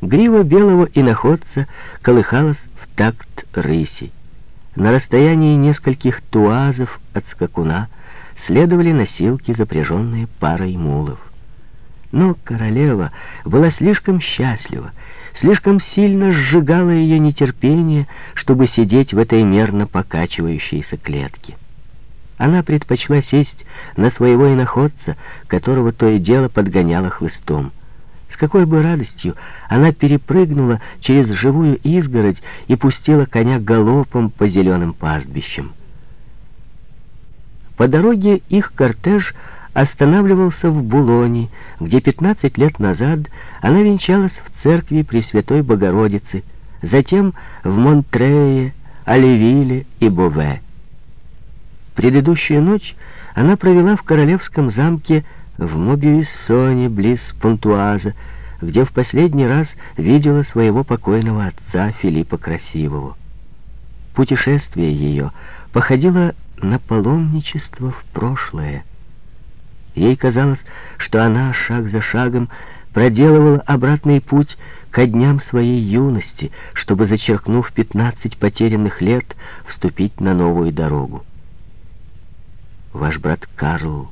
Грива белого иноходца колыхалась в такт рыси. На расстоянии нескольких туазов от скакуна следовали носилки, запряженные парой мулов. Но королева была слишком счастлива, слишком сильно сжигало ее нетерпение, чтобы сидеть в этой мерно покачивающейся клетке. Она предпочла сесть на своего иноходца, которого то и дело подгоняло хлыстом. С какой бы радостью она перепрыгнула через живую изгородь и пустила коня галопом по зеленым пастбищам. По дороге их кортеж останавливался в Булоне, где 15 лет назад она венчалась в церкви Пресвятой Богородицы, затем в Монтрее, Оливиле и Бове. Предыдущую ночь она провела в королевском замке в Мобиуиссоне, близ Понтуаза, где в последний раз видела своего покойного отца Филиппа Красивого. Путешествие ее походило на паломничество в прошлое. Ей казалось, что она шаг за шагом проделывала обратный путь ко дням своей юности, чтобы, зачеркнув пятнадцать потерянных лет, вступить на новую дорогу. Ваш брат Карл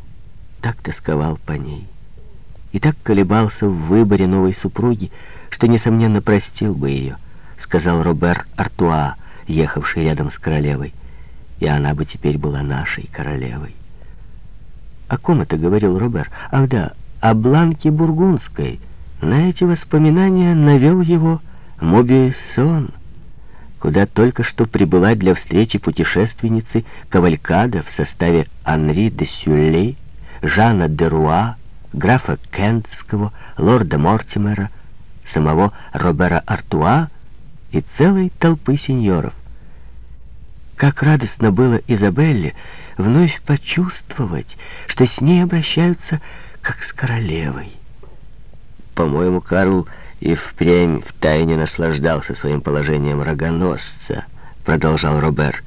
так тосковал по ней и так колебался в выборе новой супруги, что, несомненно, простил бы ее, сказал Робер Артуа, ехавший рядом с королевой, и она бы теперь была нашей королевой. О ком это говорил Робер? Ах да, о Бланке Бургундской. На эти воспоминания навел его Мобисон, куда только что прибыла для встречи путешественницы Кавалькада в составе Анри де Сюллей, Жана де Руа, графа Кентского, лорда Мортимера, самого Робера Артуа и целой толпы сеньоров. Как радостно было Изабелле вновь почувствовать, что с ней обращаются как с королевой. По-моему, Карл и впрямь втайне наслаждался своим положением рогоносца, продолжал Робер.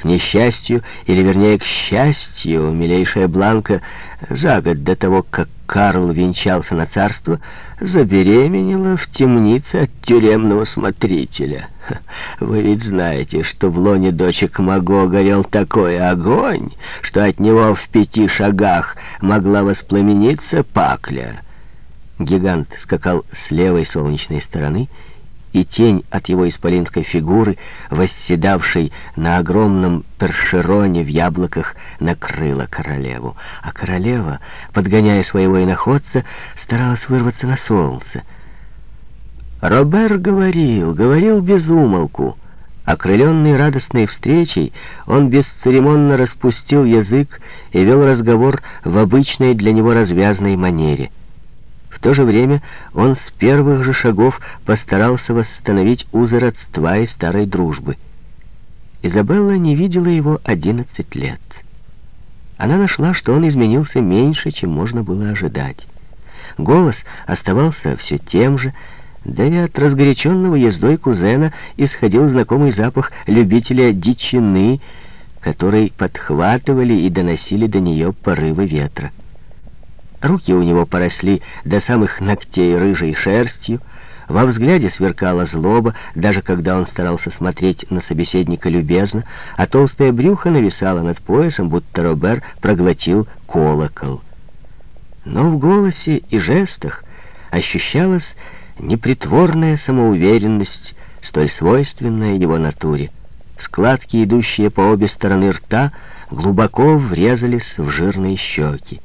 К несчастью, или вернее к счастью, милейшая Бланка за год до того, как Карл венчался на царство, забеременела в темнице от тюремного смотрителя. Вы ведь знаете, что в лоне дочек Маго горел такой огонь, что от него в пяти шагах могла воспламениться пакля. Гигант скакал с левой солнечной стороны и тень от его исполинской фигуры, восседавшей на огромном першероне в яблоках, накрыла королеву. А королева, подгоняя своего иноходца, старалась вырваться на солнце. Робер говорил, говорил без умолку. Окрыленный радостной встречей, он бесцеремонно распустил язык и вел разговор в обычной для него развязной манере — в то же время он с первых же шагов постарался восстановить узы родства и старой дружбы. Изабелла не видела его одиннадцать лет. Она нашла, что он изменился меньше, чем можно было ожидать. Голос оставался все тем же, да и от разгоряченного ездой кузена исходил знакомый запах любителя дичины, который подхватывали и доносили до нее порывы ветра. Руки у него поросли до самых ногтей рыжей шерстью, во взгляде сверкала злоба, даже когда он старался смотреть на собеседника любезно, а толстое брюхо нависало над поясом, будто Робер проглотил колокол. Но в голосе и жестах ощущалась непритворная самоуверенность, столь свойственная его натуре. Складки, идущие по обе стороны рта, глубоко врезались в жирные щеки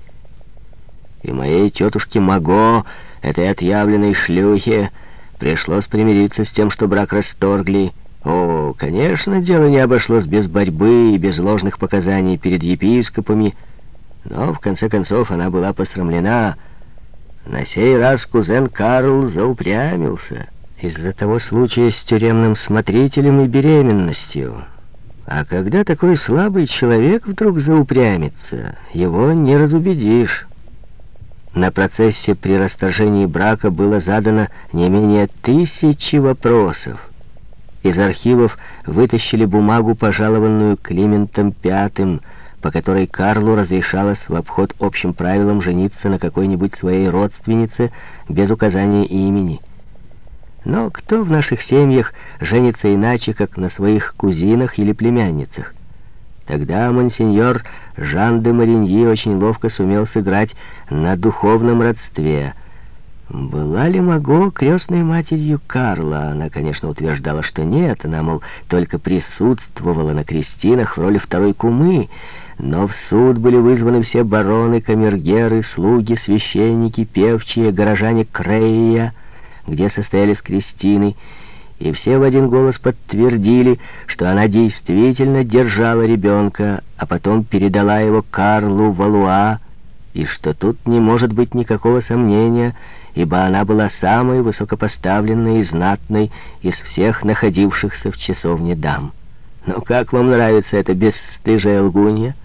и моей тетушке Маго, этой отъявленной шлюхе, пришлось примириться с тем, что брак расторгли. О, конечно, дело не обошлось без борьбы и без ложных показаний перед епископами, но в конце концов она была посрамлена. На сей раз кузен Карл заупрямился из-за того случая с тюремным смотрителем и беременностью. А когда такой слабый человек вдруг заупрямится, его не разубедишь. На процессе при расторжении брака было задано не менее тысячи вопросов. Из архивов вытащили бумагу, пожалованную Климентом Пятым, по которой Карлу разрешалось в обход общим правилам жениться на какой-нибудь своей родственнице без указания имени. Но кто в наших семьях женится иначе, как на своих кузинах или племянницах? Тогда монсеньор Жан де Мариньи очень ловко сумел сыграть на духовном родстве. Была ли Маго крестной матерью Карла? Она, конечно, утверждала, что нет. Она, мол, только присутствовала на крестинах в роли второй кумы. Но в суд были вызваны все бароны, камергеры, слуги, священники, певчие, горожане Крея, где состоялись крестины, и все в один голос подтвердили, что она действительно держала ребенка, а потом передала его Карлу Валуа, и что тут не может быть никакого сомнения, ибо она была самой высокопоставленной и знатной из всех находившихся в часовне дам. «Ну как вам нравится эта бесстыжая лгунья?»